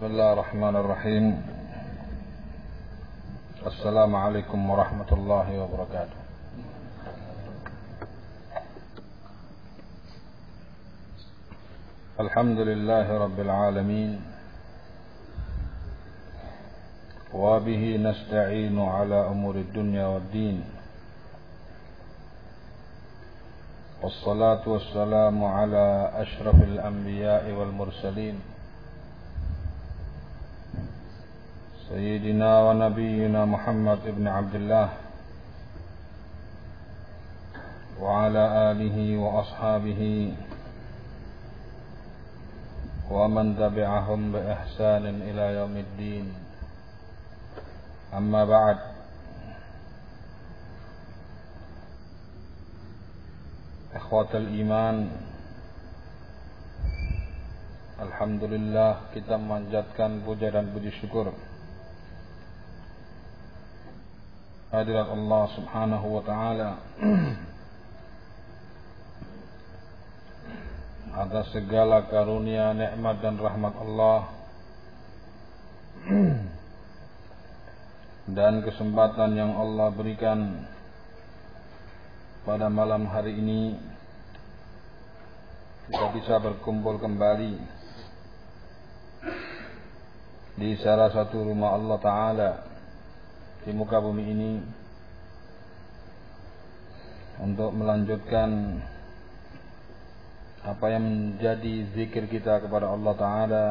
بسم الله الرحمن الرحيم السلام عليكم ورحمة الله وبركاته الحمد لله رب العالمين وبه نستعين على أمور الدنيا والدين والصلاة والسلام على أشرف الأنبياء والمرسلين سيدنا ونبينا محمد بن عبد الله وعلى آله وأصحابه ومن تبعهم بإحسان إلى يوم الدين. أما بعد إخوة الإيمان Alhamdulillah kita memanjatkan puja dan puji syukur. Hadirat Allah Subhanahu wa taala. Atas segala karunia, nikmat dan rahmat Allah. Dan kesempatan yang Allah berikan pada malam hari ini kita bisa berkumpul kembali di salah satu rumah Allah Ta'ala di muka bumi ini untuk melanjutkan apa yang menjadi zikir kita kepada Allah Ta'ala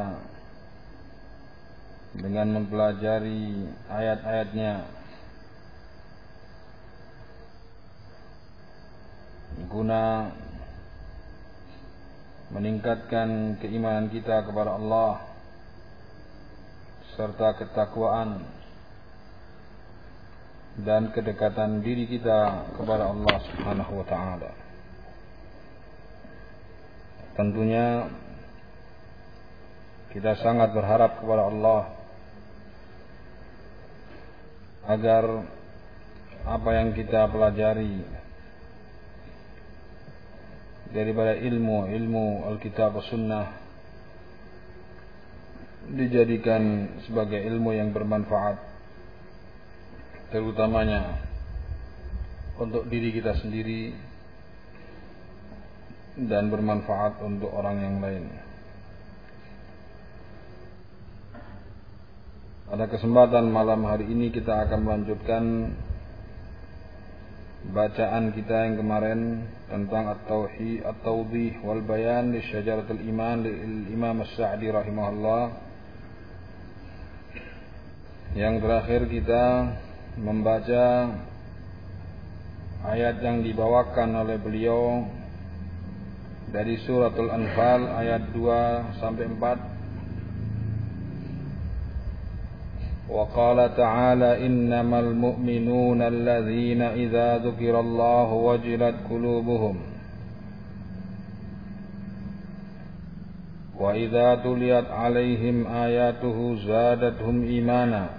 dengan mempelajari ayat-ayatnya. Guna meningkatkan keimanan kita kepada Allah serta ketakwaan dan kedekatan diri kita kepada Allah Subhanahu wa taala. Tentunya kita sangat berharap kepada Allah agar apa yang kita pelajari daripada ilmu ilmu Alkitab dan Sunnah dijadikan sebagai ilmu yang bermanfaat terutamanya untuk diri kita sendiri dan bermanfaat untuk orang yang lain. Pada kesempatan malam hari ini kita akan melanjutkan bacaan kita yang kemarin tentang at-tauhid at-tawdih wal bayan li syajaratul iman li Imam As-Sa'di rahimahullah. Yang terakhir kita membaca ayat yang dibawakan oleh beliau dari suratul Anfal ayat 2 sampai 4 wa qala ta'ala innamal mu'minun alladhina idza dzukirallahu wajilat qulubuhum wa idza tuliyat alaihim ayatuhu zadatuhum imanan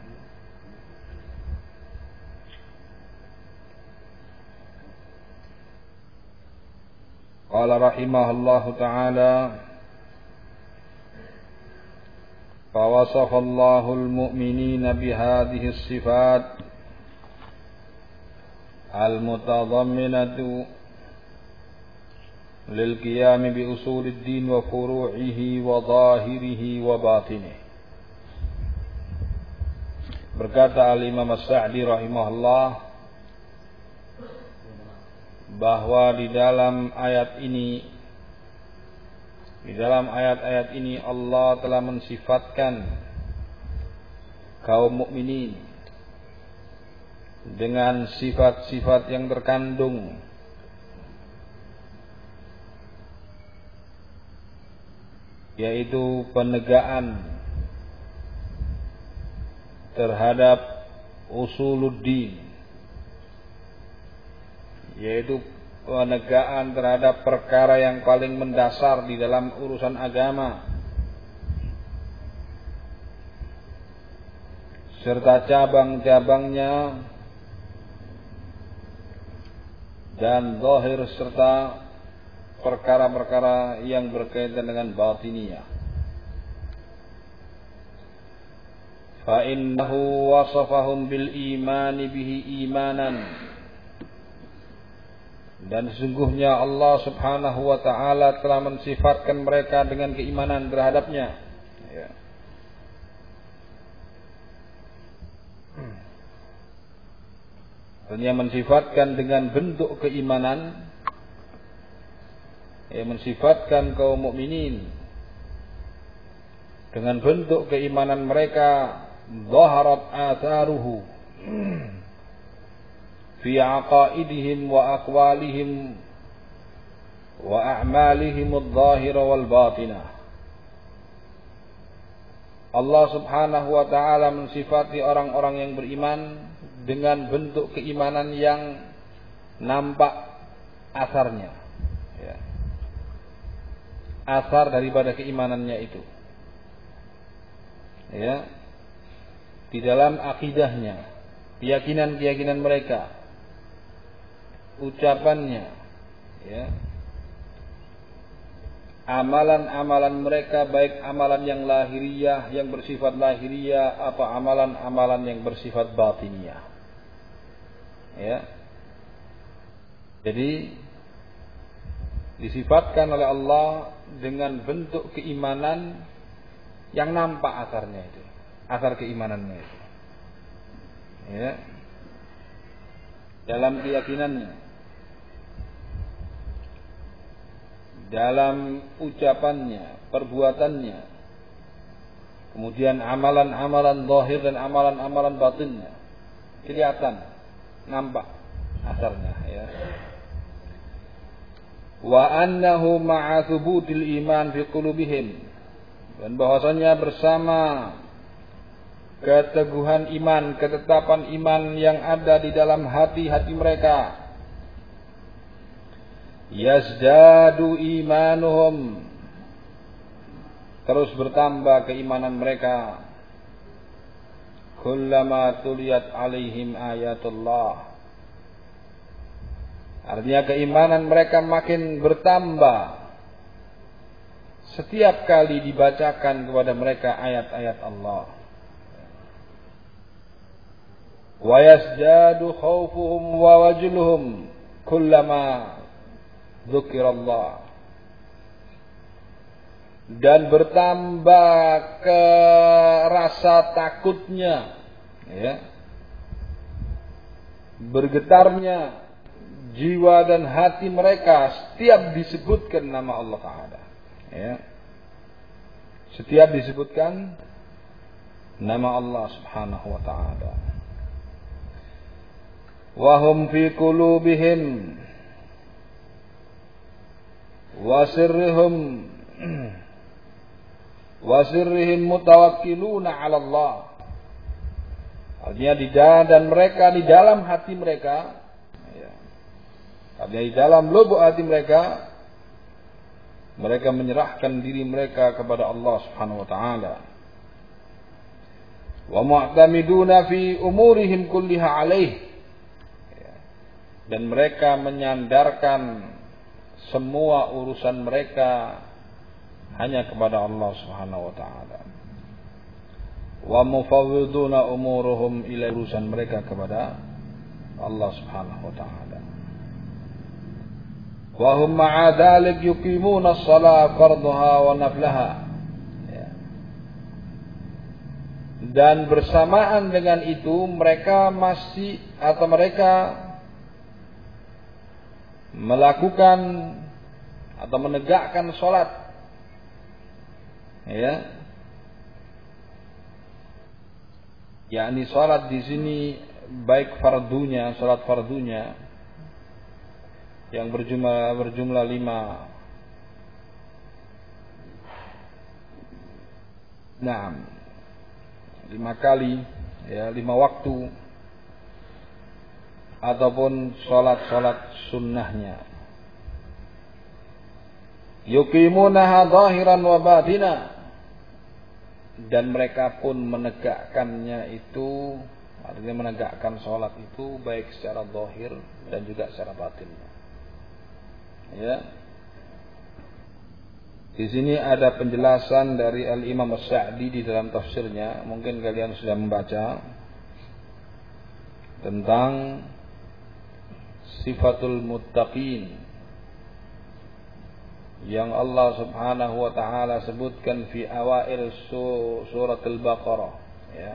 قال رحمه الله تعالى فوصف الله المؤمنين بهذه الصفات المتضمنة للقيام بأصول الدين وفروعه وظاهره وباطنه. Berkata Al-Imam As-Sa'di rahimahullah bahwa di dalam ayat ini di dalam ayat-ayat ini Allah telah mensifatkan kaum mukminin dengan sifat-sifat yang terkandung yaitu penegaan terhadap usuluddin yaitu penegakan terhadap perkara yang paling mendasar di dalam urusan agama. Serta cabang-cabangnya. Dan zahir serta perkara-perkara yang berkaitan dengan batiniah. Fa innahu wasafahum bil imani bihi imanan dan sesungguhnya Allah Subhanahu wa taala telah mensifatkan mereka dengan keimanan terhadapnya. Ya. Artinya mensifatkan dengan bentuk keimanan ya, mensifatkan kaum mukminin dengan bentuk keimanan mereka zaharat atharuhu aqwalihim wa a'malihim adh-dhahira wal batinah Allah Subhanahu wa taala mensifati orang-orang yang beriman dengan bentuk keimanan yang nampak asarnya. Ya. Asar daripada keimanannya itu. Ya. Di dalam akidahnya, keyakinan-keyakinan mereka, ucapannya, ya. Amalan-amalan mereka baik amalan yang lahiriah yang bersifat lahiriah apa amalan-amalan yang bersifat batiniah ya. Jadi disifatkan oleh Allah dengan bentuk keimanan yang nampak asarnya itu asar keimanannya itu ya. Dalam keyakinannya dalam ucapannya perbuatannya. Kemudian amalan-amalan zahir dan amalan-amalan batinnya. Kelihatan nampak asarnya ya. Wa annahu ma'a thubutil iman fi qulubihim. Dan bahwasanya bersama keteguhan iman, ketetapan iman yang ada di dalam hati-hati mereka. Yazdadu imanuhum. Terus bertambah keimanan mereka. Kullama tuliyat alaihim ayatullah. Artinya keimanan mereka makin bertambah. Setiap kali dibacakan kepada mereka ayat-ayat Allah. Wa yasjadu khawfuhum wa wajluhum kullama dzukirallah dan bertambah ke rasa takutnya ya. Bergetarnya jiwa dan hati mereka setiap disebutkan nama Allah taala ya. Setiap disebutkan nama Allah Subhanahu wa taala. Wahum fi qulubihim wa sirrihum wasirrihim mutawakkiluna 'ala Allah. Artinya di dan mereka di dalam hati mereka ya. Artinya di dalam lubuk hati mereka mereka menyerahkan diri mereka kepada Allah Subhanahu wa taala. Wa mu'tamiduna fi umurihim kulliha alaih. Ya. Dan mereka menyandarkan semua urusan mereka hanya kepada Allah Subhanahu wa taala. Wa mufawwiduna umuruhum ila urusan mereka kepada Allah Subhanahu wa taala. Wa hum ma'a dhalik yuqimuna as-salat fardhaha wa naflaha. Ya. Dan bersamaan dengan itu mereka masih atau mereka melakukan atau menegakkan sholat. Ya. Yakni salat di sini baik fardunya salat fardunya yang berjumlah berjumlah lima. Nah, lima kali, ya lima waktu. Ataupun sholat-sholat sunnahnya. Yuqimunaha zahiran wa batina dan mereka pun menegakkannya itu artinya menegakkan sholat itu baik secara zahir dan juga secara batin. Ya. Di sini ada penjelasan dari Al Imam As-Sa'di di dalam tafsirnya, mungkin kalian sudah membaca tentang sifatul muttaqin yang Allah Subhanahu wa taala sebutkan fi awail surat Al-Baqarah ya.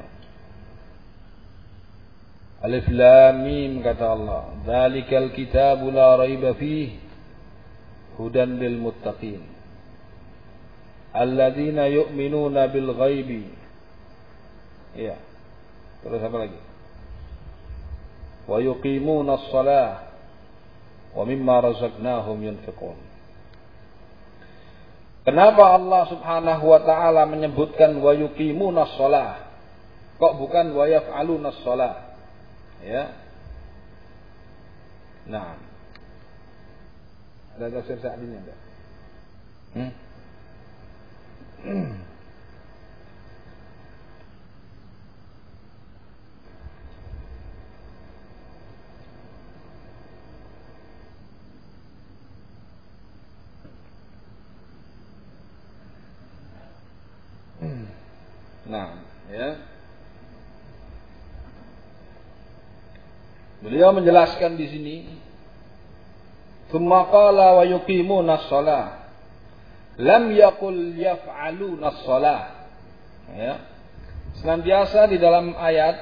Alif Lam Mim kata Allah, "Dzalikal kitabu la raiba fihi hudan lil muttaqin." Alladzina yu'minuna bil ghaibi. Ya. Terus apa lagi? Wa yuqimuna as-salah mimma razaqnahum yunfiqun. Kenapa Allah Subhanahu wa taala menyebutkan wa yuqimuna shalah? Kok bukan wa yaf'aluna shalah? Ya. Nah. Ada tafsir Sa'dinya enggak? Hmm? Nah, ya. Beliau menjelaskan di sini, "Tsumma qala wa yuqimuna shalah." Lam yaqul yaf'aluna shalah. Ya. Senantiasa di dalam ayat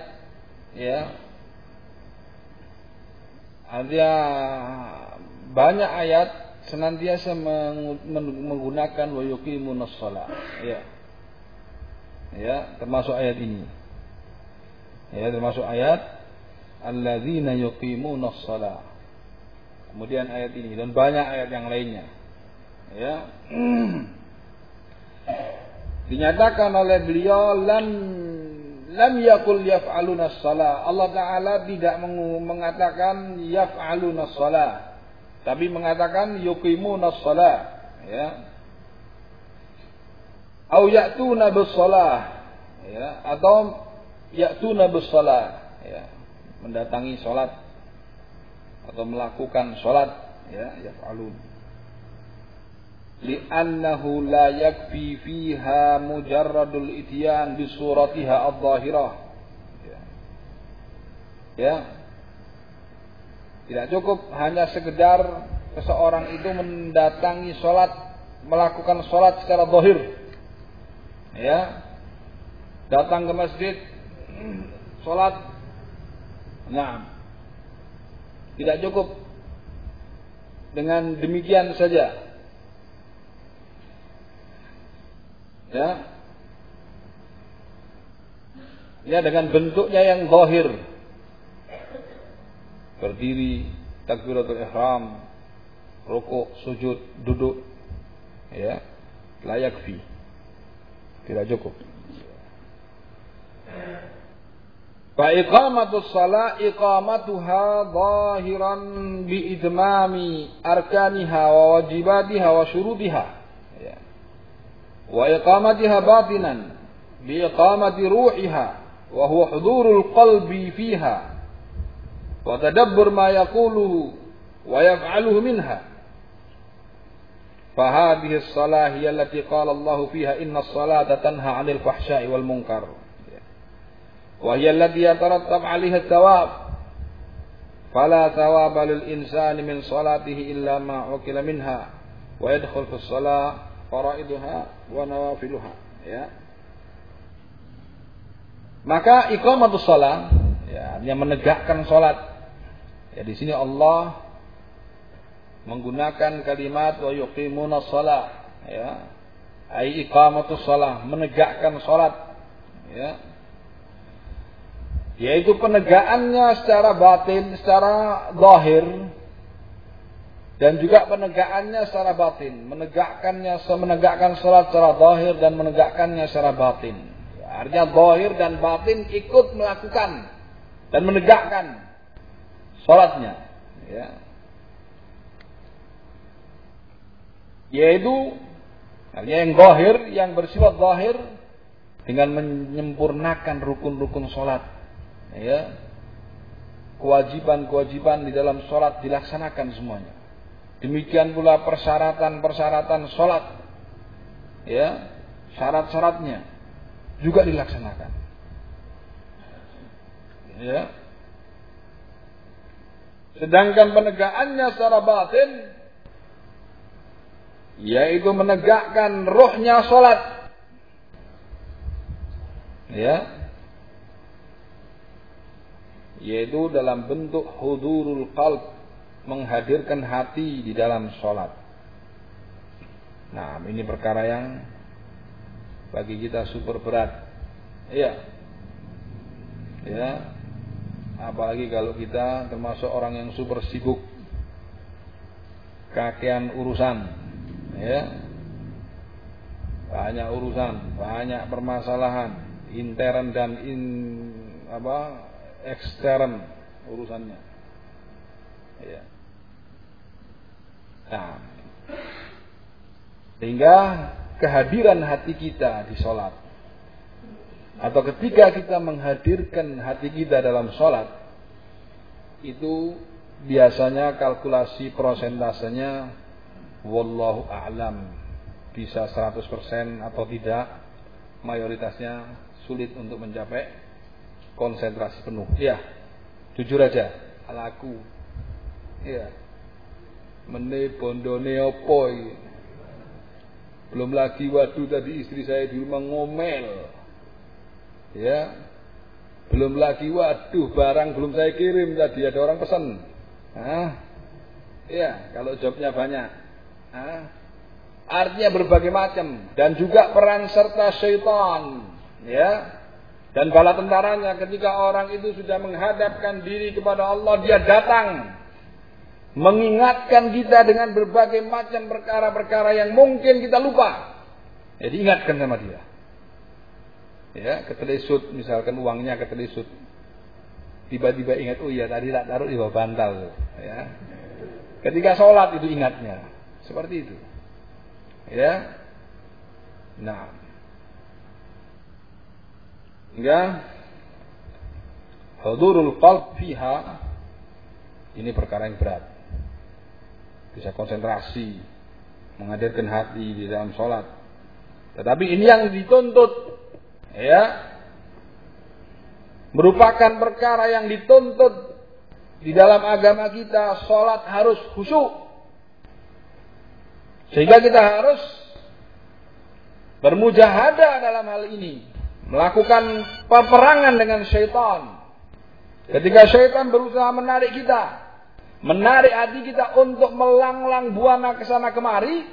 ya. Ada banyak ayat senantiasa menggunakan wa yuqimuna shalah. Ya ya termasuk ayat ini. Ya termasuk ayat alladzina yuqimuna shalah kemudian ayat ini dan banyak ayat yang lainnya. Ya. Dinyatakan oleh beliau lam lam yakul yaf'aluna shalah Allah taala tidak mengatakan yaf'aluna shalah tapi mengatakan yuqimuna shalah ya au ya'tuna bis-shalah ya atau ya'tuna bis-shalah ya mendatangi salat atau melakukan salat. Ya yaf'alun. Li'annahu la yakfi fiha mujarradul ityan bi suratiha adh-dhahirah ya. ya. Tidak cukup hanya sekedar seseorang itu mendatangi salat melakukan salat secara zahir ya. Datang ke masjid sholat. Nah tidak cukup dengan demikian saja. Ya. Ya dengan bentuknya yang zahir. Berdiri takbiratul ihram rukuk sujud duduk. Ya. Layak fi tidak cukup. Fa iqamatus salat iqamatuha zahiran bi idmami arkaniha wa wajibatiha wa syurutiha. Ya. Wa iqamatiha batinan bi iqamati ruhiha wa huwa hudurul qalbi fiha wa tadabbur ma yaquluhu wa yaf'aluhu minha. Fahadhihi shalah hiya qala Allah fiha inna salata tanha 'anil fahsya'i wal munkar. Wa hiya allati yatarattab 'alaiha thawab. Fala thawaba lil insani min salatihi illa ma ukila minha wa ya. Maka iqamatus shalah ya, yang menegakkan salat. Ya di sini Allah menggunakan kalimat wa yuqimuna shalah ya. Ai iqamatus shalah menegakkan salat ya. Yaitu penegakannya secara batin secara zahir dan juga penegakannya secara batin. Menegakkannya menegakkan salat secara zahir dan menegakkannya secara batin. Artinya zahir dan batin ikut melakukan dan menegakkan salatnya ya yaitu artinya yang zahir yang bersifat zahir dengan menyempurnakan rukun-rukun salat ya. Kewajiban-kewajiban di dalam salat dilaksanakan semuanya. Demikian pula persyaratan-persyaratan salat ya. Syarat-syaratnya juga dilaksanakan. Ya. Sedangkan penegakannya secara batin yaitu menegakkan rohnya salat ya. Yaitu dalam bentuk hudurul qalb. Menghadirkan hati di dalam sholat. Nah ini perkara yang bagi kita super berat. Iya. Ya. Apalagi kalau kita termasuk orang yang super sibuk. Kakean urusan ya banyak urusan banyak permasalahan intern dan in apa ekstern urusannya. Ya. Nah, sehingga kehadiran hati kita di sholat atau ketika kita menghadirkan hati kita dalam sholat itu biasanya kalkulasi prosentasenya wallahu a'lam bisa 100% atau tidak mayoritasnya sulit untuk mencapai konsentrasi penuh. Ya, jujur aja, alaku. Ya, mene bondone opo Belum lagi waduh tadi istri saya di rumah ngomel. Ya. Belum lagi waduh barang belum saya kirim tadi ada orang pesan. Hah? Ya, kalau jawabnya banyak. Artinya berbagai macam. Dan juga peran serta syaitan. Ya. Dan bala tentaranya ketika orang itu sudah menghadapkan diri kepada Allah dia datang. Mengingatkan kita dengan berbagai macam perkara-perkara yang mungkin kita lupa. Jadi ingatkan sama dia. Ya ketelisut misalkan uangnya ketelisut tiba-tiba ingat oh iya tadi tak taruh di bawah bantal. Ya. Ketika sholat itu ingatnya seperti itu ya nah Ya. Hudurul qalb fiha ini perkara yang berat. Bisa konsentrasi, menghadirkan hati di dalam sholat. Tetapi ini yang dituntut, ya, merupakan perkara yang dituntut di dalam agama kita. Sholat harus khusyuk, sehingga kita harus bermujahadah dalam hal ini melakukan peperangan dengan syaitan. Ketika syaitan berusaha menarik kita, menarik hati kita untuk melanglang buana ke sana kemari,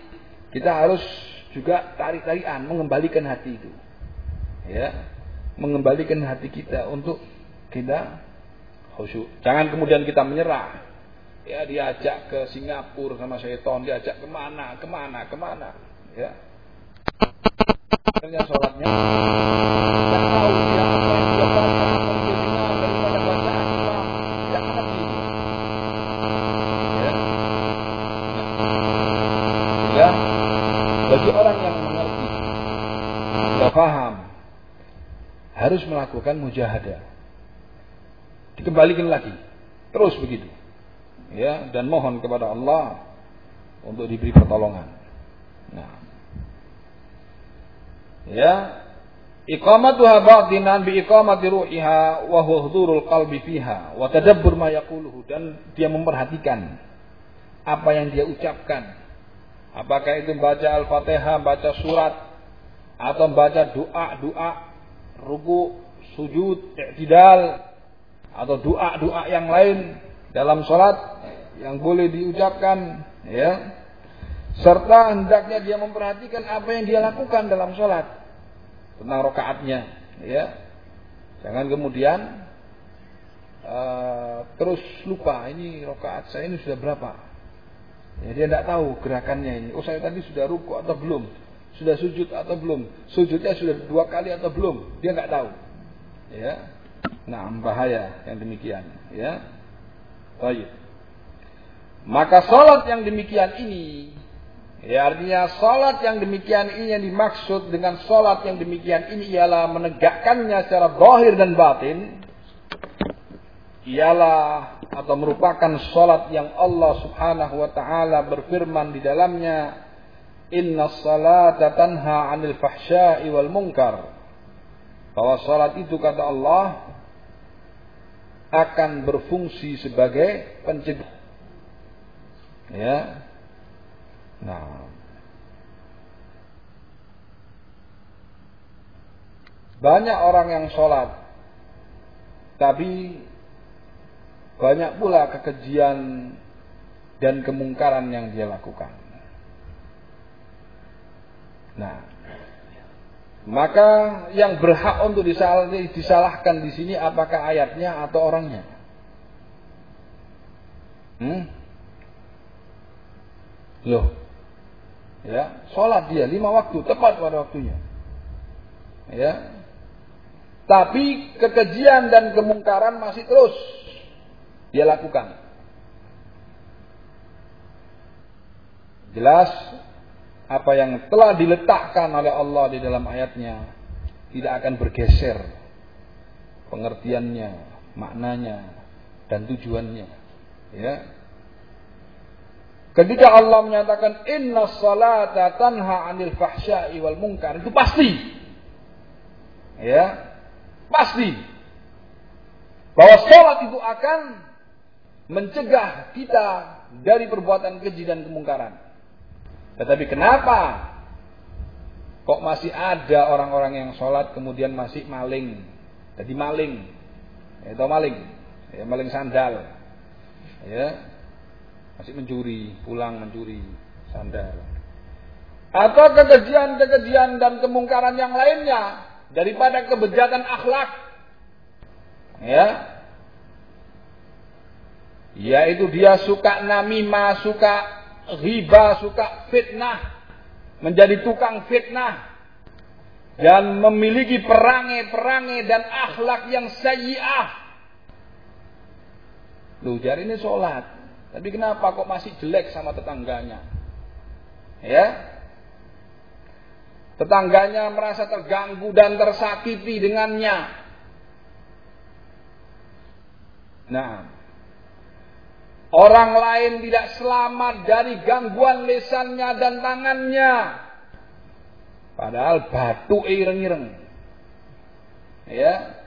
kita harus juga tarik-tarikan mengembalikan hati itu. Ya, mengembalikan hati kita untuk kita khusyuk. Jangan kemudian kita menyerah. Ya, diajak ke Singapura sama syaitan, diajak ke mana, ke mana, ke mana. Ya, akhirnya sholatnya. Tidak ya. Paham harus melakukan mujahadah. Dikembalikan lagi. Terus begitu ya dan mohon kepada Allah untuk diberi pertolongan. Nah. Ya. Iqamatuha batinan bi iqamati ruhiha wa hudurul qalbi fiha wa tadabbur ma yaquluhu dan dia memperhatikan apa yang dia ucapkan. Apakah itu baca al-fatihah baca surat atau baca doa-doa ruku sujud i'tidal atau doa-doa yang lain dalam sholat yang boleh diucapkan ya. Serta hendaknya dia memperhatikan apa yang dia lakukan dalam sholat tentang rokaatnya ya. Jangan kemudian uh, terus lupa ini rokaat saya ini sudah berapa. Ya dia tidak tahu gerakannya ini. Oh saya tadi sudah ruku atau belum? Sudah sujud atau belum? Sujudnya sudah dua kali atau belum? Dia nggak tahu ya. Nah bahaya yang demikian ya Baik. Maka salat yang demikian ini Ya artinya salat yang demikian ini yang dimaksud dengan salat yang demikian ini ialah menegakkannya secara zahir dan batin. Ialah atau merupakan salat yang Allah Subhanahu wa taala berfirman di dalamnya Inna salata tanha 'anil fahsya'i wal munkar. Bahwa salat itu kata Allah akan berfungsi sebagai pencegah. Ya, Nah. Banyak orang yang sholat, tapi banyak pula kekejian dan kemungkaran yang dia lakukan. Nah, maka yang berhak untuk disalahkan di sini apakah ayatnya atau orangnya? Hmm? Loh, Ya, sholat dia lima waktu tepat pada waktunya. Ya. Tapi kekejian dan kemungkaran masih terus dia lakukan. Jelas apa yang telah diletakkan oleh Allah di dalam ayatnya tidak akan bergeser pengertiannya, maknanya dan tujuannya. Ya, Ketika Allah menyatakan inna salata tanha 'anil fahsya'i wal munkar itu pasti. Ya. Pasti. Bahwa salat itu akan mencegah kita dari perbuatan keji dan kemungkaran. Tetapi kenapa kok masih ada orang-orang yang sholat kemudian masih maling? Jadi maling, itu maling, ya, maling sandal, ya, masih mencuri, pulang mencuri sandal. Atau kekejian-kekejian dan kemungkaran yang lainnya daripada kebejatan akhlak. Ya. Yaitu dia suka namimah, suka riba, suka fitnah, menjadi tukang fitnah dan memiliki perangai-perangai dan akhlak yang sayyi'ah. Lu jari ini sholat. Tapi kenapa kok masih jelek sama tetangganya? Ya. Tetangganya merasa terganggu dan tersakiti dengannya. Nah, orang lain tidak selamat dari gangguan lesannya dan tangannya. Padahal batu ireng-ireng. Ya.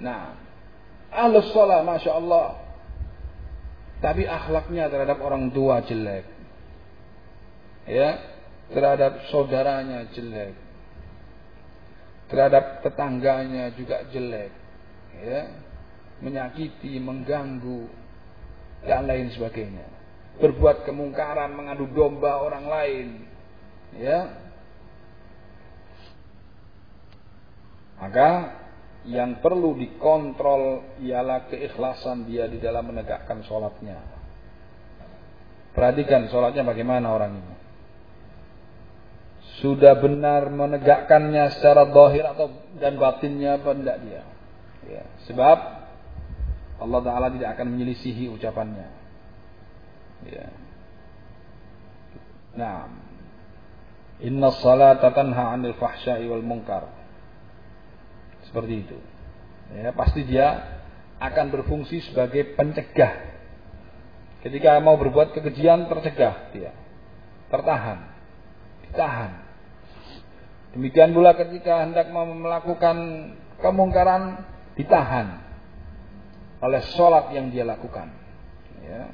Nah, ahlus sholat, Masya Allah. Tapi akhlaknya terhadap orang tua jelek. Ya, terhadap saudaranya jelek. Terhadap tetangganya juga jelek. Ya, menyakiti, mengganggu dan lain sebagainya. Berbuat kemungkaran, mengadu domba orang lain. Ya. Maka yang perlu dikontrol ialah keikhlasan dia di dalam menegakkan sholatnya. Perhatikan sholatnya bagaimana orang ini. Sudah benar menegakkannya secara dohir atau dan batinnya apa tidak dia. Ya. Sebab Allah Ta'ala tidak akan menyelisihi ucapannya. Ya. Nah. Inna salata tanha anil fahsyai wal munkar. Seperti itu. Ya, pasti dia akan berfungsi sebagai pencegah. Ketika mau berbuat kekejian tercegah dia. Tertahan. Ditahan. Demikian pula ketika hendak melakukan kemungkaran ditahan oleh sholat yang dia lakukan. Ya.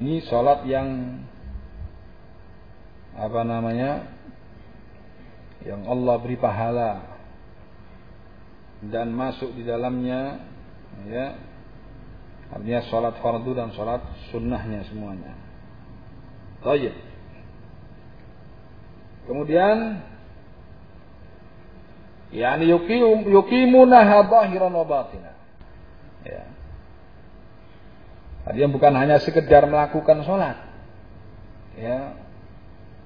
Ini sholat yang apa namanya yang Allah beri pahala dan masuk di dalamnya ya artinya sholat fardu dan sholat sunnahnya semuanya Tayyib. kemudian yani yuqim yuqimunaha zahiran wa batina ya bukan hanya sekedar melakukan sholat ya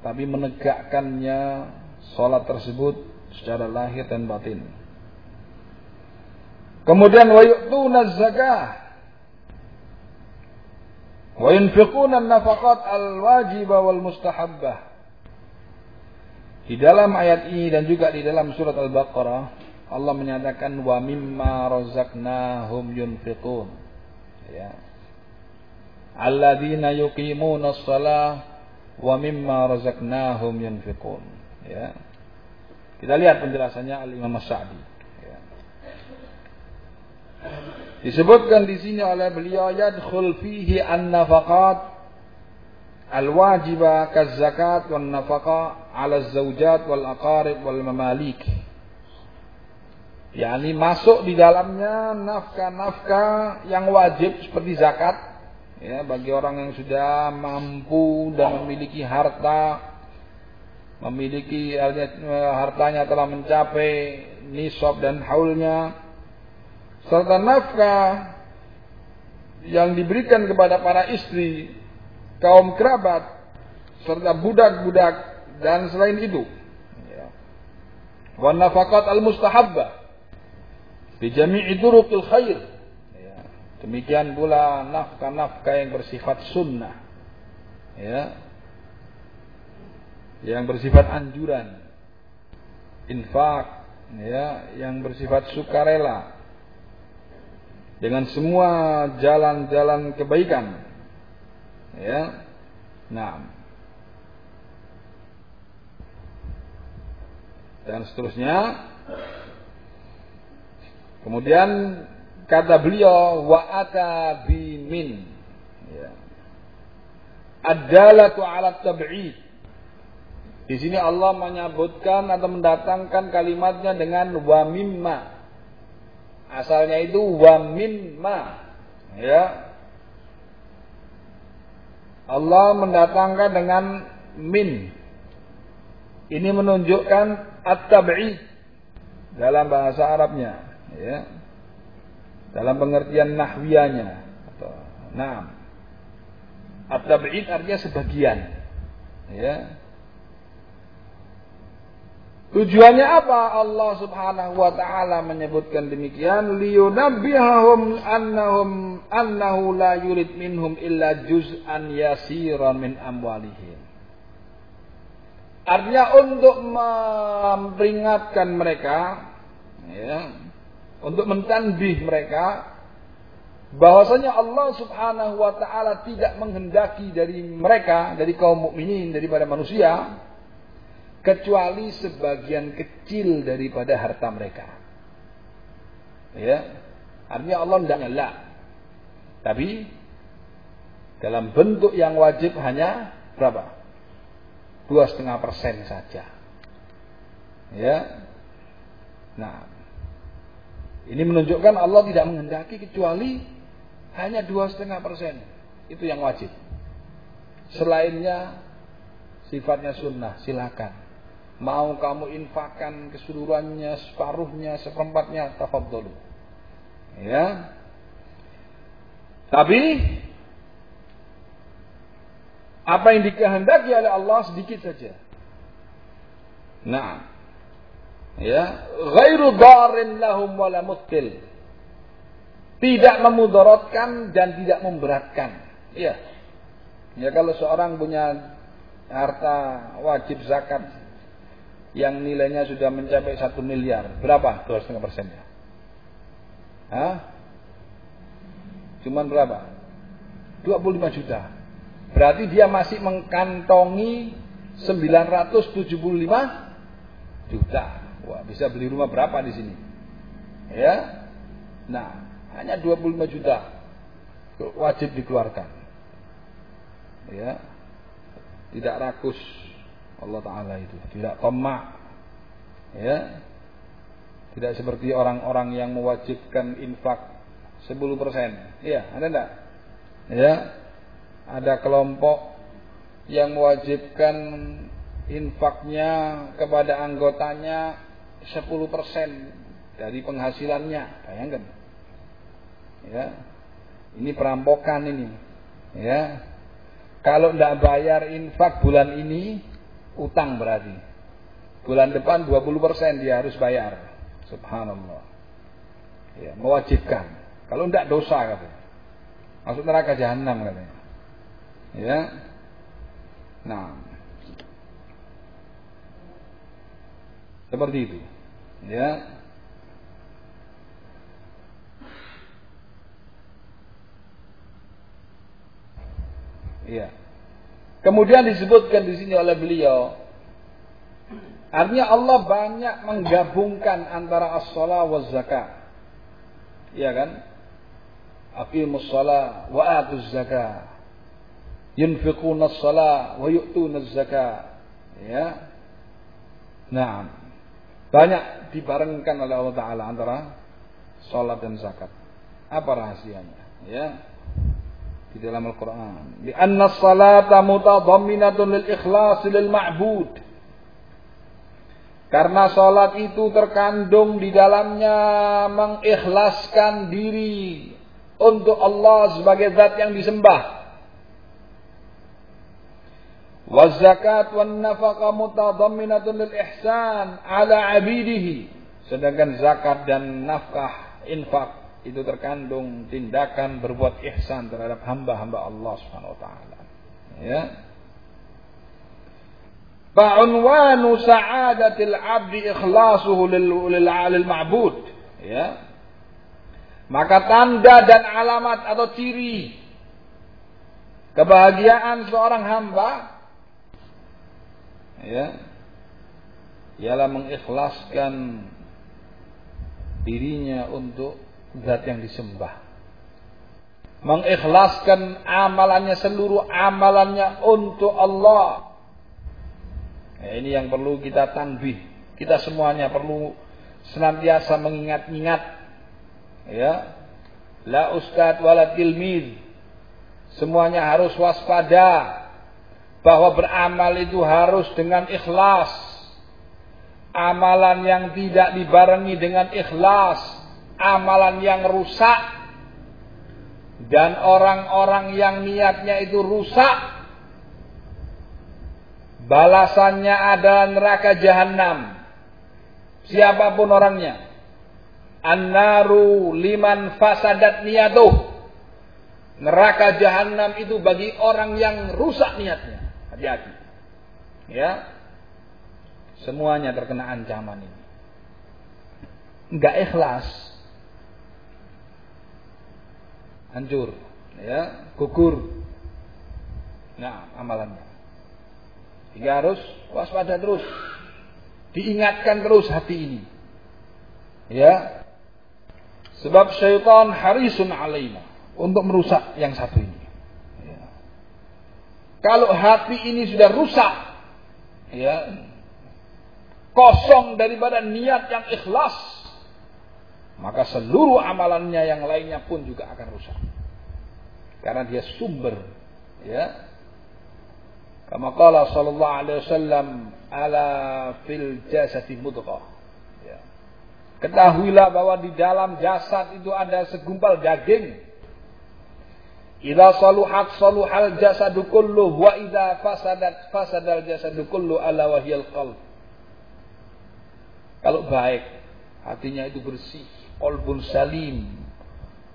tapi menegakkannya sholat tersebut secara lahir dan batin. Kemudian wa yu'tuna zakah wa yunfiquna al-wajibah wal mustahabbah. Di dalam ayat ini dan juga di dalam surat Al-Baqarah Allah menyatakan wa mimma razaqnahum yunfiqun. Ya. Alladzina yuqimuna shalah wa mimma razaqnahum yunfiqun. Ya. Kita lihat penjelasannya Al-Imam Sa'di. Ya. Disebutkan di sini oleh beliau yadkhul fihi an-nafaqat al-wajibah kaz-zakat wan nafaqa 'ala az-zawjat wal aqarib wal mamalik. yakni masuk di dalamnya nafkah-nafkah yang wajib seperti zakat ya bagi orang yang sudah mampu dan memiliki harta memiliki hartanya telah mencapai nisab dan haulnya serta nafkah yang diberikan kepada para istri kaum kerabat serta budak-budak dan selain itu. Ya. Wa nafaqat al-mustahabbah bi jami'i turuqil khair. Ya. Demikian pula nafkah-nafkah yang bersifat sunnah. Ya. Yang bersifat anjuran. Infak, ya, yang bersifat sukarela. Dengan semua jalan-jalan kebaikan Ya. Nah. Dan seterusnya. Kemudian kata beliau wa ata bimin. Ya. Ad-dalatu 'ala tab'id. Di sini Allah menyebutkan atau mendatangkan kalimatnya dengan wa mimma. Asalnya itu wa mimma. Ya, Allah mendatangkan dengan min. Ini menunjukkan at-tab'id dalam bahasa Arabnya, ya. Dalam pengertian nahwiyanya atau nah. At-tab'id artinya sebagian. Ya. Tujuannya apa Allah Subhanahu wa taala menyebutkan demikian liyunabbihahum annahum annahu la yurid minhum illa juz'an yasiran min amwalihim. Artinya untuk memperingatkan mereka ya, untuk mentanbih mereka bahwasanya Allah Subhanahu wa taala tidak menghendaki dari mereka dari kaum mukminin daripada manusia kecuali sebagian kecil daripada harta mereka. Ya, artinya Allah tidak nyala. Tapi dalam bentuk yang wajib hanya berapa? Dua setengah persen saja. Ya, nah ini menunjukkan Allah tidak menghendaki kecuali hanya dua setengah persen itu yang wajib. Selainnya sifatnya sunnah silakan. Mau kamu infakkan keseluruhannya, separuhnya, seperempatnya, tafadhalu. Ya. Tapi apa yang dikehendaki oleh Allah sedikit saja. Nah, ya, ghairu darin lahum wala mutkil. Tidak memudaratkan dan tidak memberatkan. Iya. Ya kalau seorang punya harta wajib zakat yang nilainya sudah mencapai satu miliar, berapa dua setengah persennya? Hah? Cuman berapa? 25 juta. Berarti dia masih mengkantongi 975 juta. Wah, bisa beli rumah berapa di sini? Ya. Nah, hanya 25 juta wajib dikeluarkan. Ya. Tidak rakus Allah Ta'ala itu. Tidak tomak. Ya. Tidak seperti orang-orang yang mewajibkan infak 10%. Iya, ada enggak? Ya. Ada kelompok yang mewajibkan infaknya kepada anggotanya 10% dari penghasilannya. Bayangkan. Ya. Ini perampokan ini. Ya. Kalau tidak bayar infak bulan ini, utang berarti. Bulan depan 20% dia harus bayar. Subhanallah. Ya, mewajibkan. Kalau tidak dosa katanya. Masuk neraka jahanam katanya. Ya. Nah. Seperti itu. Ya. Iya. Kemudian disebutkan di sini oleh beliau Artinya Allah banyak menggabungkan antara as-salat wa zakat. Iya kan? Aqimus salat wa atuz zakat. Yunfiquna as-salat wa yu'tuna az-zakat. Ya. Nah, banyak dibarengkan oleh Allah Taala antara salat dan zakat. Apa rahasianya? Ya di dalam Al-Quran. Di anna salata mutadamminatun lil ikhlas lil ma'bud. Karena salat itu terkandung di dalamnya mengikhlaskan diri untuk Allah sebagai zat yang disembah. Wazakat wan nafaqa mutadamminatun lil ihsan ala abidihi. Sedangkan zakat dan nafkah infak itu terkandung tindakan berbuat ihsan terhadap hamba-hamba Allah Subhanahu wa taala. Ya. Fa'unwanu sa'adatil 'abdi ikhlasuhu lil, lil, lil ma'bud. Ya. Maka tanda dan alamat atau ciri kebahagiaan seorang hamba ya ialah mengikhlaskan dirinya untuk zat yang disembah. Mengikhlaskan amalannya seluruh amalannya untuk Allah. Ya, ini yang perlu kita tanbih. Kita semuanya perlu senantiasa mengingat-ingat. Ya. La ustad wala tilmiz. Semuanya harus waspada bahwa beramal itu harus dengan ikhlas. Amalan yang tidak dibarengi dengan ikhlas. Amalan yang rusak. Dan orang-orang yang niatnya itu rusak balasannya adalah neraka jahanam siapa pun orangnya. Annaru liman fasadat niyatuh neraka jahanam itu bagi orang yang rusak niatnya hati-hati ya semuanya terkena ancaman ini enggak ikhlas hancur, ya, gugur. Nah, amalannya. Sehingga harus waspada terus. Diingatkan terus hati ini. Ya. Sebab syaitan harisun alaina untuk merusak yang satu ini. Kalau hati ini sudah rusak, ya, kosong daripada niat yang ikhlas, maka seluruh amalannya yang lainnya pun juga akan rusak. Karena dia sumber ya. Kama qala sallallahu alaihi wasallam ala fil jasadi mudghah. Ya. Ketahuilah bahwa di dalam jasad itu ada segumpal daging. Idza saluhat saluhal jasadu kullu wa idza fasadat fasadal jasadu kullu ala wahyal qalb. Kalau baik, hatinya itu bersih, qalbun salim,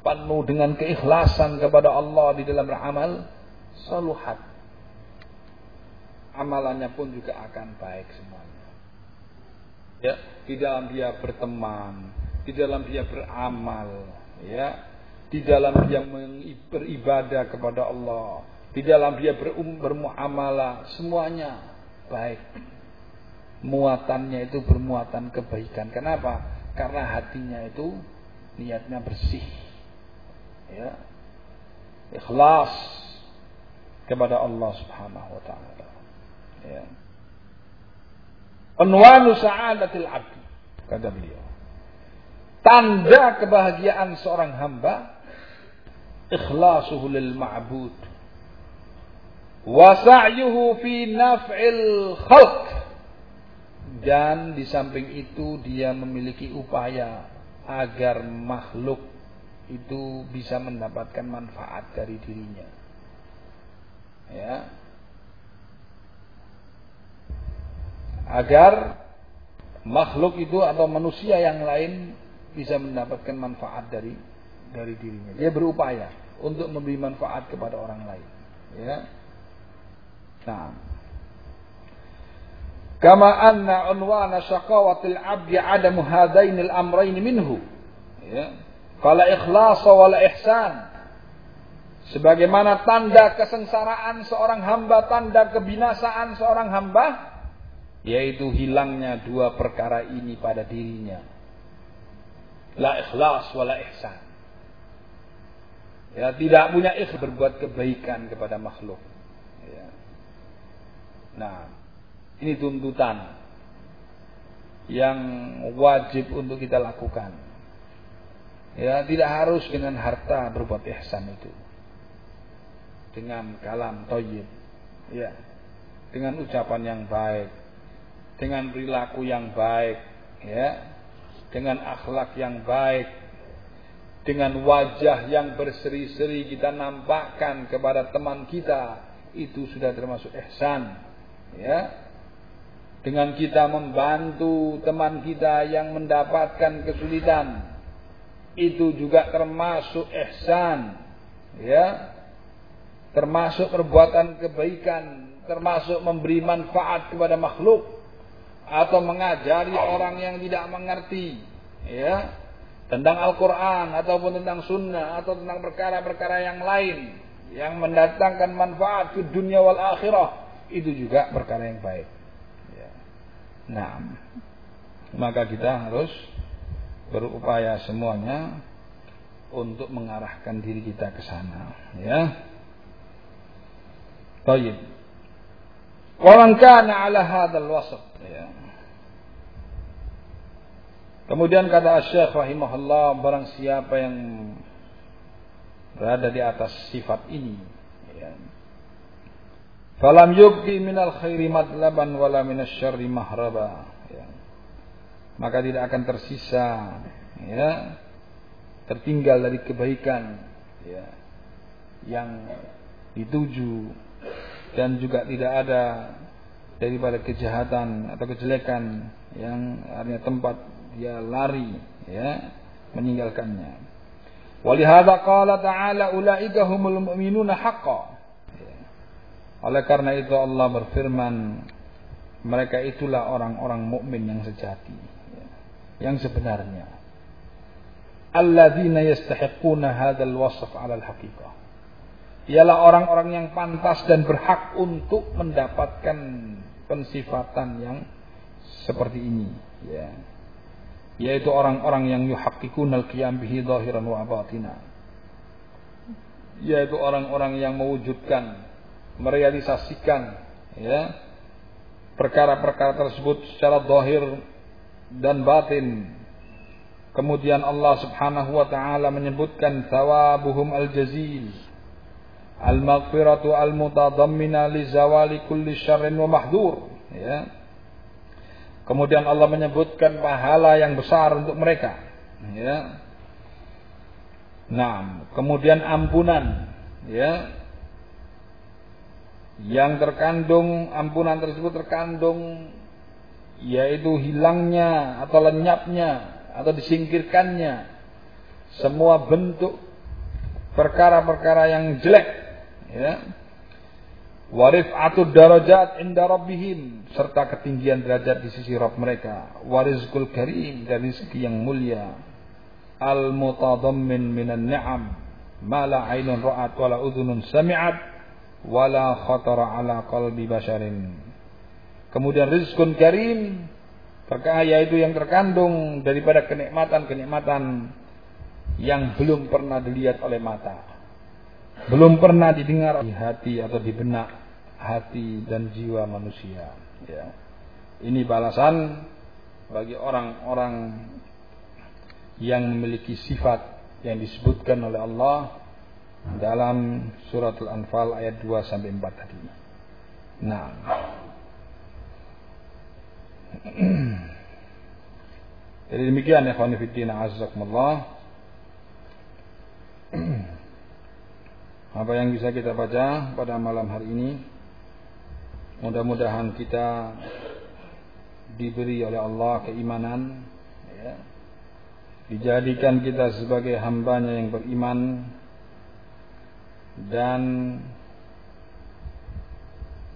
penuh dengan keikhlasan kepada Allah di dalam beramal, saluhat. Amalannya pun juga akan baik semuanya. Ya, di dalam dia berteman, di dalam dia beramal, ya, di dalam dia beribadah kepada Allah, di dalam dia berum, bermuamalah, semuanya baik. Muatannya itu bermuatan kebaikan. Kenapa? Karena hatinya itu niatnya bersih. Ya. Ikhlas kepada Allah Subhanahu wa taala. Ya. Unwanu sa'adatil abdi kata beliau. Tanda kebahagiaan seorang hamba ikhlasuhu lil ma'bud wa sa'yuhu fi naf'il khalq dan di samping itu dia memiliki upaya agar makhluk itu bisa mendapatkan manfaat dari dirinya. Ya. Agar makhluk itu atau manusia yang lain bisa mendapatkan manfaat dari dari dirinya. Dia berupaya untuk memberi manfaat kepada orang lain. Ya. Nah. Kama anna unwana syaqawatil abdi adamu hadainil amrayn minhu. Ya. Fala ikhlasa wala ihsan. Sebagaimana tanda kesengsaraan seorang hamba, tanda kebinasaan seorang hamba, yaitu hilangnya dua perkara ini pada dirinya. La ikhlas wala ihsan. Ya, tidak punya ikhlas berbuat kebaikan kepada makhluk. Ya. Nah, ini tuntutan yang wajib untuk kita lakukan. Ya, tidak harus dengan harta berbuat ihsan itu. Dengan kalam toyib. Ya. Dengan ucapan yang baik. Dengan perilaku yang baik. Ya. Dengan akhlak yang baik dengan wajah yang berseri-seri kita nampakkan kepada teman kita itu sudah termasuk ihsan ya. Dengan kita membantu teman kita yang mendapatkan kesulitan itu juga termasuk ihsan ya. Termasuk perbuatan kebaikan termasuk memberi manfaat kepada makhluk atau mengajari orang yang tidak mengerti ya tentang Al-Quran ataupun tentang Sunnah atau tentang perkara-perkara yang lain yang mendatangkan manfaat ke dunia wal akhirah itu juga perkara yang baik. Ya. Nah, maka kita harus berupaya semuanya untuk mengarahkan diri kita ke sana. Ya. Baik. Waman kana ala hadzal wasf. Ya. Kemudian kata Syekh rahimahullah barang siapa yang berada di atas sifat ini ya. Falam yubqi minal khairi madlaban wala minasyarri mahraba ya. Maka tidak akan tersisa ya tertinggal dari kebaikan ya yang dituju dan juga tidak ada daripada kejahatan atau kejelekan yang artinya tempat dia lari ya meninggalkannya. Walihada qala ta'ala ulaika humul mu'minuna haqqan. Ya. Oleh karena itu Allah berfirman mereka itulah orang-orang mukmin yang sejati, ya. yang sebenarnya. Alladzina yastahiquna hadzal wasf 'ala al-haqiqah. Ialah orang-orang yang pantas dan berhak untuk mendapatkan pensifatan yang seperti ini, ya yaitu orang-orang yang yuhaqqikun al-qiyam bihi zahiran wa batina. Yaitu orang-orang yang mewujudkan merealisasikan ya perkara-perkara tersebut secara zahir dan batin. Kemudian Allah Subhanahu wa taala menyebutkan thawabuhum al-jazil al-maghfiratu al-mutadammina li zawali kulli syarrin wa mahdur ya Kemudian Allah menyebutkan pahala yang besar untuk mereka. Ya. Nah, kemudian ampunan, ya. Yang terkandung ampunan tersebut terkandung yaitu hilangnya atau lenyapnya atau disingkirkannya semua bentuk perkara-perkara yang jelek, ya Warif atud darajat inda rabbihim serta ketinggian derajat di sisi Rabb mereka. Warizkul karim dan rezeki yang mulia. Al mutadammin minan ni'am ma la ainun ra'at wala udhunun sami'at wala khatara ala qalbi basharin. Kemudian rizkun karim perkara yaitu yang terkandung daripada kenikmatan-kenikmatan yang belum pernah dilihat oleh mata. Belum pernah didengar di hati atau di benak hati dan jiwa manusia. Ya. Ini balasan bagi orang-orang yang memiliki sifat yang disebutkan oleh Allah dalam surat Al-Anfal ayat 2 sampai 4 tadi. Nah. Jadi demikian ya khonifiddin azakumullah. Apa yang bisa kita baca pada malam hari ini Mudah-mudahan kita diberi oleh Allah keimanan ya. dijadikan kita sebagai hambanya yang beriman dan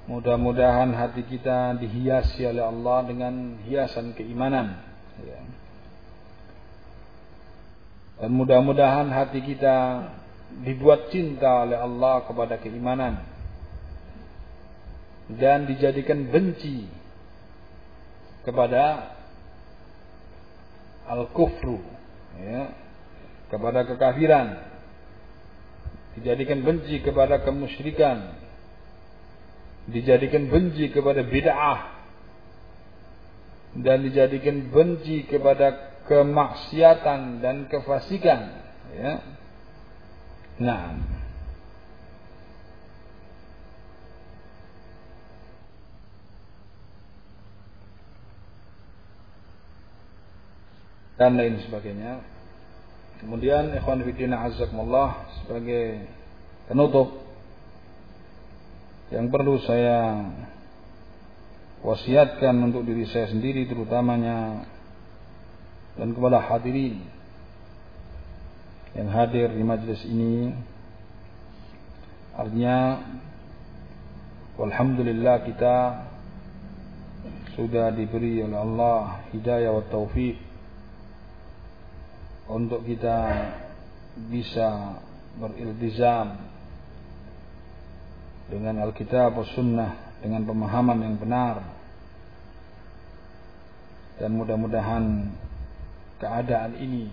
mudah-mudahan hati kita dihiasi oleh Allah dengan hiasan keimanan ya. dan mudah-mudahan hati kita dibuat cinta oleh Allah kepada keimanan dan dijadikan benci kepada al-kufru ya, kepada kekafiran. Dijadikan benci kepada kemusyrikan. Dijadikan benci kepada bid'ah. Dan dijadikan benci kepada kemaksiatan dan kefasikan ya. Nah dan lain sebagainya. Kemudian ikhwan fillah azakumullah sebagai penutup yang perlu saya wasiatkan untuk diri saya sendiri terutamanya dan kepada hadirin yang hadir di majlis ini artinya walhamdulillah kita sudah diberi oleh Allah hidayah wa taufik untuk kita bisa beriltizam dengan Alkitab atau Sunnah dengan pemahaman yang benar dan mudah-mudahan keadaan ini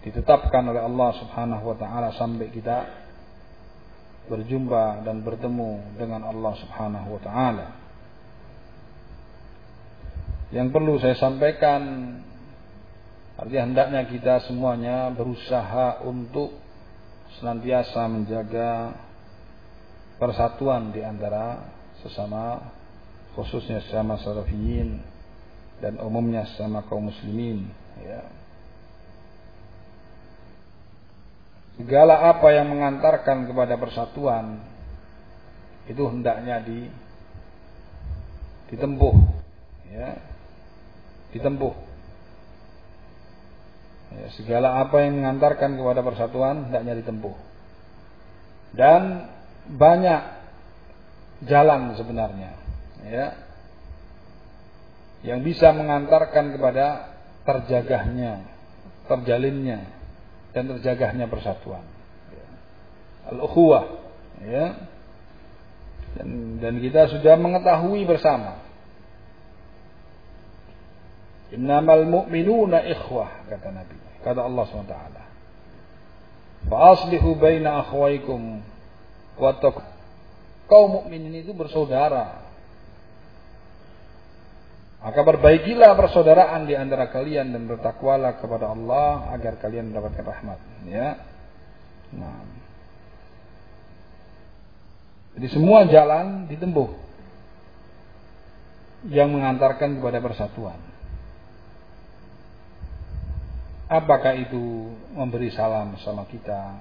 ditetapkan oleh Allah Subhanahu wa taala sampai kita berjumpa dan bertemu dengan Allah Subhanahu wa taala. Yang perlu saya sampaikan Artinya hendaknya kita semuanya berusaha untuk senantiasa menjaga persatuan di antara sesama khususnya sesama salafiyin dan umumnya sesama kaum muslimin ya. Segala apa yang mengantarkan kepada persatuan itu hendaknya di ditempuh ya. Ditempuh Ya, segala apa yang mengantarkan kepada persatuan hendaknya ditempuh. Dan banyak jalan sebenarnya, ya, yang bisa mengantarkan kepada terjagahnya, terjalinnya, dan terjagahnya persatuan. Al-ukhuwah, ya. Dan, dan kita sudah mengetahui bersama Innamal mu'minuna ikhwah kata Nabi. Kata Allah SWT. Fa'aslihu baina akhwaikum wa Kaum mukminin itu bersaudara. Maka perbaikilah persaudaraan di antara kalian dan bertakwalah kepada Allah agar kalian mendapatkan rahmat. Ya. Nah. Jadi semua jalan ditempuh yang mengantarkan kepada persatuan. Apakah itu memberi salam sama kita?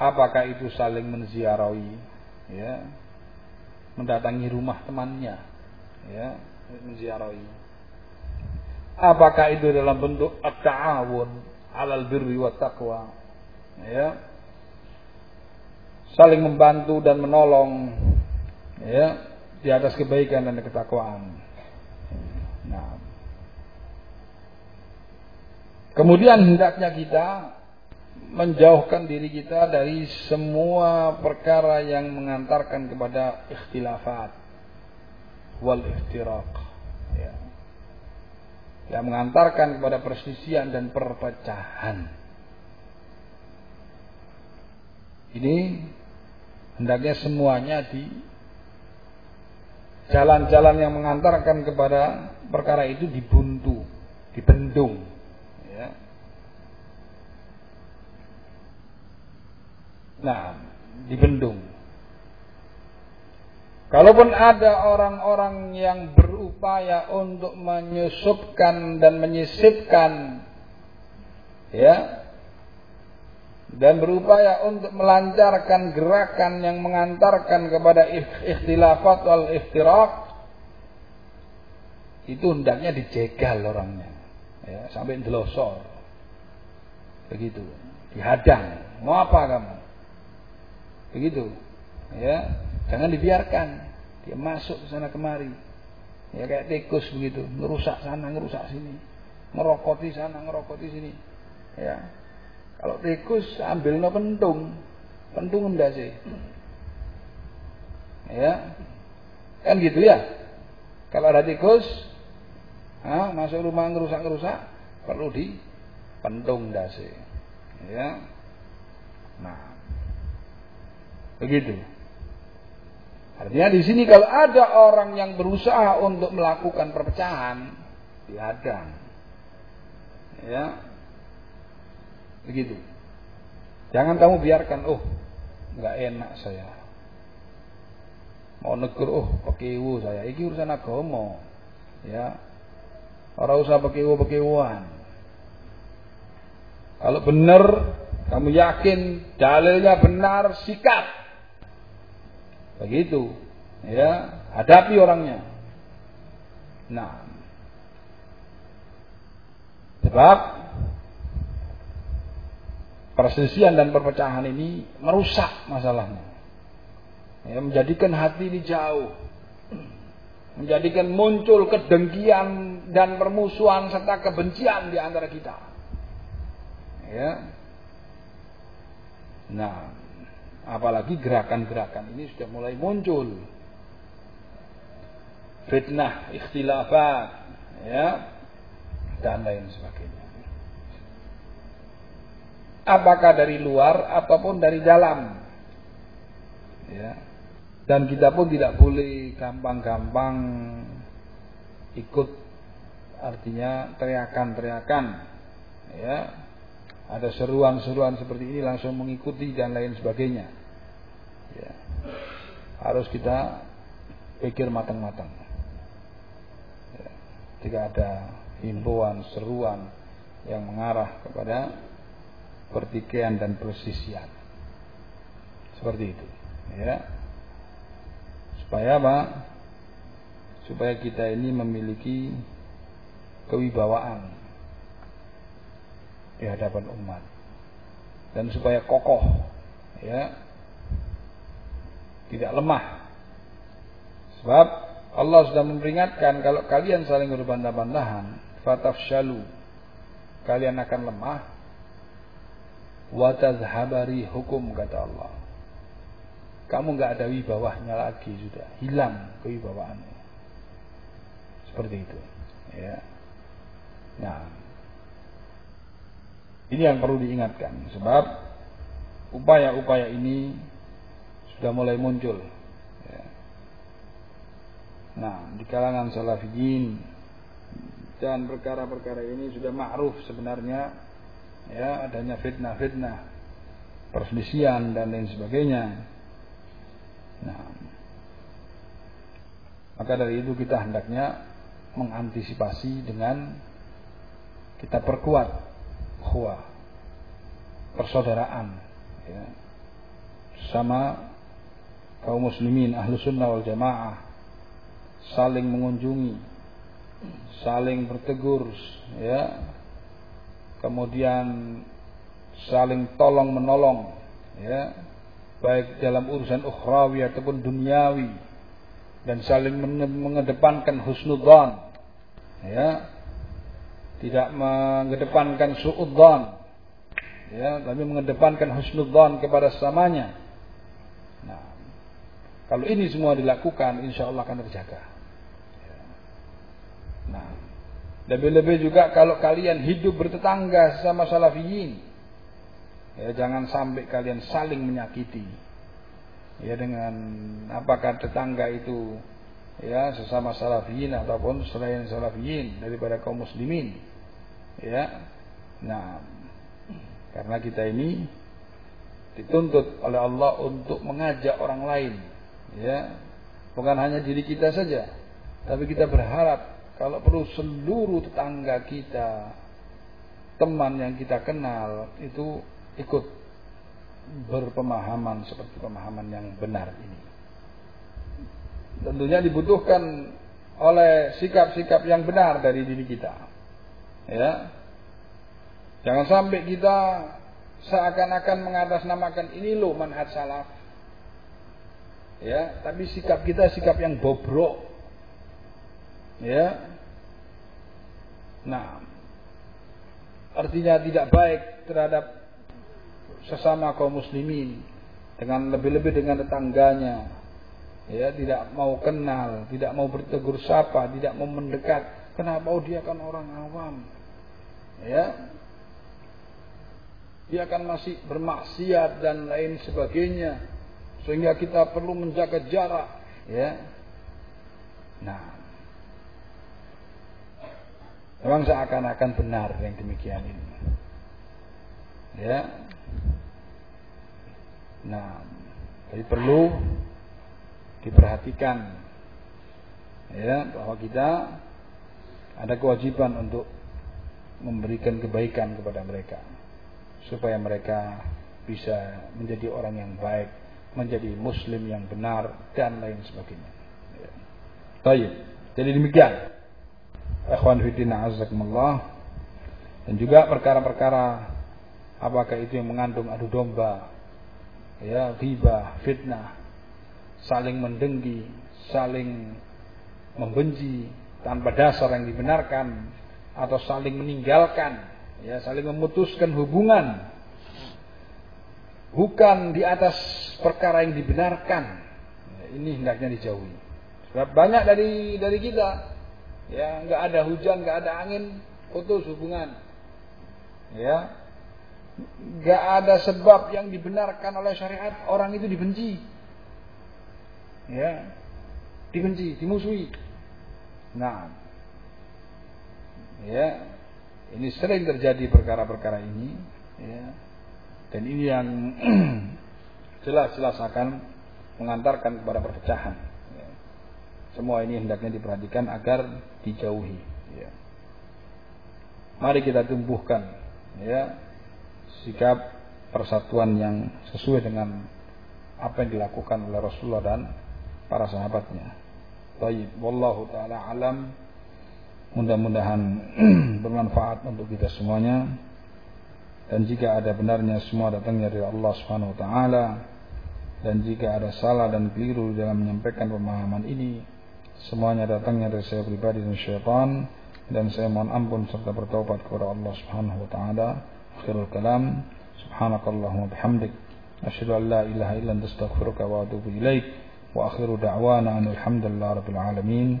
Apakah itu saling menziarahi? Ya, mendatangi rumah temannya, ya, menziarahi. Apakah itu dalam bentuk at-ta'awun alal birri wa taqwa? Ya. Saling membantu dan menolong ya di atas kebaikan dan ketakwaan. Nah, Kemudian hendaknya kita menjauhkan diri kita dari semua perkara yang mengantarkan kepada ikhtilafat. Wal iftiraq ya. yang mengantarkan kepada perselisihan dan perpecahan. Ini hendaknya semuanya di jalan-jalan yang mengantarkan kepada perkara itu dibuntu dibendung Nah, dibendung. Kalaupun ada orang-orang yang berupaya untuk menyusupkan dan menyisipkan ya dan berupaya untuk melancarkan gerakan yang mengantarkan kepada ikhtilafat wal iftiraq itu hendaknya dijegal orangnya Ya, sampai delosor. Begitu. Dihadang. Mau apa kamu? Begitu. Ya, jangan dibiarkan dia masuk ke sana kemari. Ya kayak tikus begitu, ngerusak sana, ngerusak sini. Ngerokoti sana, ngerokoti sini. Ya. Kalau tikus ambil no pentung. Pentung sih. Ya. Kan gitu ya. Kalau ada tikus ha, masuk rumah ngerusak-ngerusak perlu di pentung dasi. Ya. Nah. Begitu. Artinya di sini kalau ada orang yang berusaha untuk melakukan perpecahan, dihadang. Ya. Begitu. Jangan kamu biarkan, oh, nggak enak saya. Mau negur, oh, pekiwu saya. Iki urusan agama. Ya. Orang usah pekiwu-pekiwuan. Kalau benar, kamu yakin dalilnya benar, sikat. Begitu. Ya, hadapi orangnya. Nah. Sebab perselisihan dan perpecahan ini merusak masalahnya. Ya, menjadikan hati ini jauh. Menjadikan muncul kedengkian dan permusuhan serta kebencian di antara kita. Ya. Nah, Apalagi gerakan-gerakan ini sudah mulai muncul. Fitnah, ikhtilafat, ya, dan lain sebagainya. Apakah dari luar ataupun dari dalam. Ya. Dan kita pun tidak boleh gampang-gampang ikut artinya teriakan-teriakan ya ada seruan-seruan seperti ini langsung mengikuti dan lain sebagainya. Ya. Harus kita pikir matang-matang. Ya. Jika ada himbauan, seruan yang mengarah kepada pertikaian dan persisian. Seperti itu. Ya. Supaya apa? Supaya kita ini memiliki kewibawaan di hadapan umat. Dan supaya kokoh ya tidak lemah. Sebab Allah sudah memperingatkan kalau kalian saling berbantah-bantahan fatafshalu kalian akan lemah. Wa tadhhabari hukum kata Allah. Kamu nggak ada wibawahnya lagi sudah. Hilang kewibawaannya seperti itu ya. Nah ini yang perlu diingatkan sebab upaya-upaya ini sudah mulai muncul. Ya. Nah, di kalangan salafiyin dan perkara-perkara ini sudah ma'ruf sebenarnya ya adanya fitnah-fitnah, perselisihan dan lain sebagainya. Nah, maka dari itu kita hendaknya mengantisipasi dengan kita perkuat ukhuwah persaudaraan ya. sama kaum muslimin ahlu sunnah wal jamaah saling mengunjungi saling bertegur ya. Kemudian saling tolong menolong ya. Baik dalam urusan ukhrawi ataupun duniawi. Dan saling mengedepankan husnudzan ya tidak mengedepankan suudzon. Ya tapi mengedepankan husnudzon kepada sesamanya. Nah kalau ini semua dilakukan insya Allah akan terjaga. Ya. nah lebih-lebih juga kalau kalian hidup bertetangga sama salafiyin ya jangan sampai kalian saling menyakiti. Ya dengan apakah tetangga itu ya sesama salafiyin ataupun selain salafiyin daripada kaum muslimin Ya. Nah, karena kita ini dituntut oleh Allah untuk mengajak orang lain, ya. Bukan hanya diri kita saja, tapi kita berharap kalau perlu seluruh tetangga kita, teman yang kita kenal itu ikut berpemahaman seperti pemahaman yang benar ini. Tentunya dibutuhkan oleh sikap-sikap yang benar dari diri kita. Ya. Jangan sampai kita seakan-akan mengatasnamakan ini loh manhaj salaf. Ya, tapi sikap kita sikap yang bobrok. Ya. Nah, artinya tidak baik terhadap sesama kaum muslimin dengan lebih-lebih dengan tetangganya. Ya, tidak mau kenal, tidak mau bertegur sapa, tidak mau mendekat. Kenapa oh, dia kan orang awam? Ya, dia akan masih bermaksiat dan lain sebagainya. Sehingga kita perlu menjaga jarak ya. Nah. Memang seakan-akan benar yang demikian ini. Ya. Nah jadi perlu diperhatikan ya bahwa kita ada kewajiban untuk memberikan kebaikan kepada mereka supaya mereka bisa menjadi orang yang baik, menjadi muslim yang benar dan lain sebagainya. Ya. Baik. Jadi demikian. Ikhwan fillah azakumullah dan juga perkara-perkara apakah itu yang mengandung adu domba, ya, ghibah, fitnah, saling mendengki, saling membenci tanpa dasar yang dibenarkan atau saling meninggalkan ya saling memutuskan hubungan. Bukan di atas perkara yang dibenarkan. Ya, ini hendaknya dijauhi. Sebab banyak dari dari kita ya nggak ada hujan nggak ada angin putus hubungan. Ya nggak ada sebab yang dibenarkan oleh syariat orang itu dibenci. Ya dibenci dimusuhi. Nah ya ini sering terjadi perkara-perkara ini, ya. dan ini yang jelas-jelas akan mengantarkan kepada perpecahan. Ya. Semua ini hendaknya diperhatikan agar dijauhi. Ya. Mari kita tumbuhkan ya sikap persatuan yang sesuai dengan apa yang dilakukan oleh Rasulullah dan para sahabatnya. Baik, wallahu taala alam. Mudah-mudahan bermanfaat untuk kita semuanya. Dan jika ada benarnya semua datangnya dari Allah Subhanahu wa taala dan jika ada salah dan keliru dalam menyampaikan pemahaman ini semuanya datangnya dari saya pribadi dan syaitan dan saya mohon ampun serta bertaubat kepada Allah Subhanahu wa taala. Akhirul kalam subhanakallahumma bihamdik asyhadu an la ilaha illa anta astaghfiruka wa atubu ilaik wa akhiru da'wana rabbil alamin.